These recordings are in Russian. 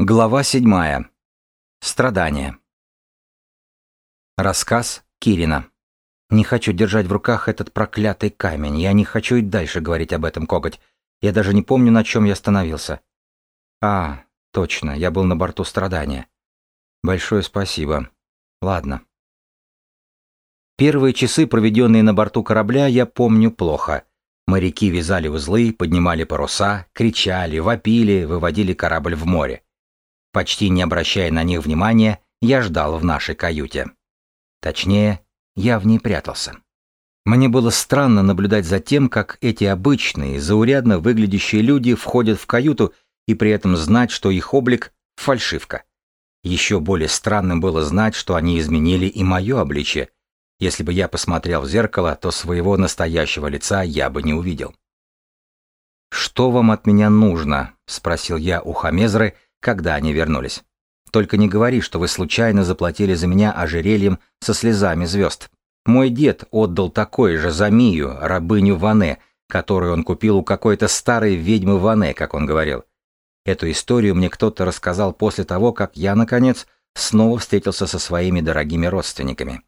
Глава седьмая. Страдания. Рассказ Кирина. Не хочу держать в руках этот проклятый камень. Я не хочу и дальше говорить об этом, коготь. Я даже не помню, на чем я остановился. А, точно, я был на борту страдания. Большое спасибо. Ладно. Первые часы, проведенные на борту корабля, я помню плохо. Моряки вязали узлы, поднимали паруса, кричали, вопили, выводили корабль в море. Почти не обращая на них внимания, я ждал в нашей каюте. Точнее, я в ней прятался. Мне было странно наблюдать за тем, как эти обычные, заурядно выглядящие люди входят в каюту и при этом знать, что их облик — фальшивка. Еще более странным было знать, что они изменили и мое обличие. Если бы я посмотрел в зеркало, то своего настоящего лица я бы не увидел. «Что вам от меня нужно?» — спросил я у Хамезры, — когда они вернулись. Только не говори, что вы случайно заплатили за меня ожерельем со слезами звезд. Мой дед отдал такое же за Мию, рабыню Ване, которую он купил у какой-то старой ведьмы Ване, как он говорил. Эту историю мне кто-то рассказал после того, как я, наконец, снова встретился со своими дорогими родственниками.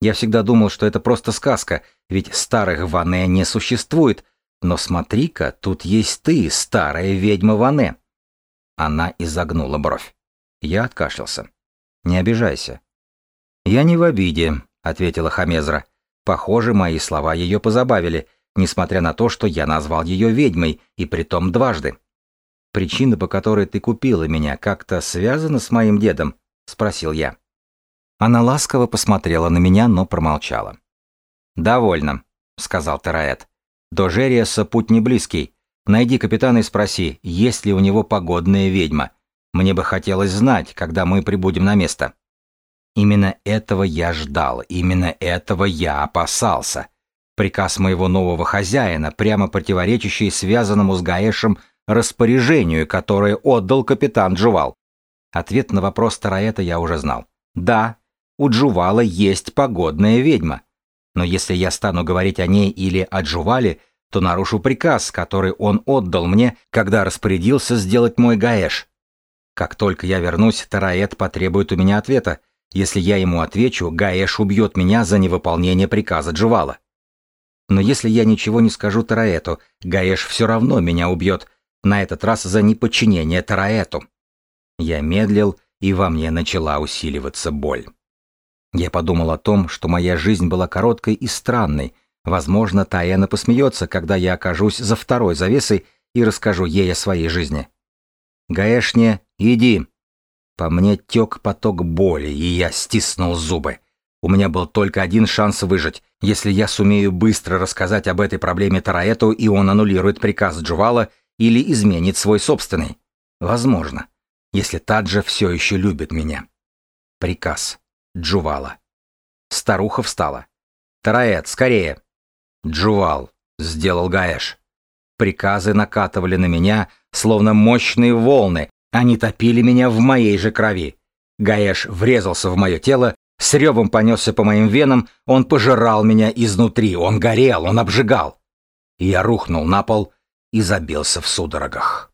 Я всегда думал, что это просто сказка, ведь старых Ване не существует, но смотри-ка, тут есть ты, старая ведьма Ване. Она изогнула бровь. Я откашлялся. «Не обижайся». «Я не в обиде», — ответила Хамезра. «Похоже, мои слова ее позабавили, несмотря на то, что я назвал ее ведьмой, и притом дважды. Причина, по которой ты купила меня, как-то связана с моим дедом?» — спросил я. Она ласково посмотрела на меня, но промолчала. «Довольно», — сказал Тараэт. «До Жериаса путь не близкий. Найди капитана и спроси, есть ли у него погодная ведьма. Мне бы хотелось знать, когда мы прибудем на место. Именно этого я ждал, именно этого я опасался. Приказ моего нового хозяина, прямо противоречащий связанному с Гаэшем распоряжению, которое отдал капитан Джувал. Ответ на вопрос Тараэта я уже знал. Да, у Джувала есть погодная ведьма. Но если я стану говорить о ней или о Джувале, то нарушу приказ, который он отдал мне, когда распорядился сделать мой гаэш. Как только я вернусь, Тараэт потребует у меня ответа. Если я ему отвечу, Гаэш убьет меня за невыполнение приказа Джувала. Но если я ничего не скажу Тараэту, Гаэш все равно меня убьет, на этот раз за неподчинение Тараэту. Я медлил, и во мне начала усиливаться боль. Я подумал о том, что моя жизнь была короткой и странной, Возможно, Таэна посмеется, когда я окажусь за второй завесой и расскажу ей о своей жизни. «Гаэшне, иди!» По мне тек поток боли, и я стиснул зубы. У меня был только один шанс выжить, если я сумею быстро рассказать об этой проблеме Тараэту, и он аннулирует приказ Джувала или изменит свой собственный. Возможно, если Таджа все еще любит меня. Приказ. Джувала. Старуха встала. «Тараэт, скорее!» Джувал, сделал Гаэш. Приказы накатывали на меня, словно мощные волны, они топили меня в моей же крови. Гаэш врезался в мое тело, с ревом понесся по моим венам, он пожирал меня изнутри, он горел, он обжигал. Я рухнул на пол и забился в судорогах.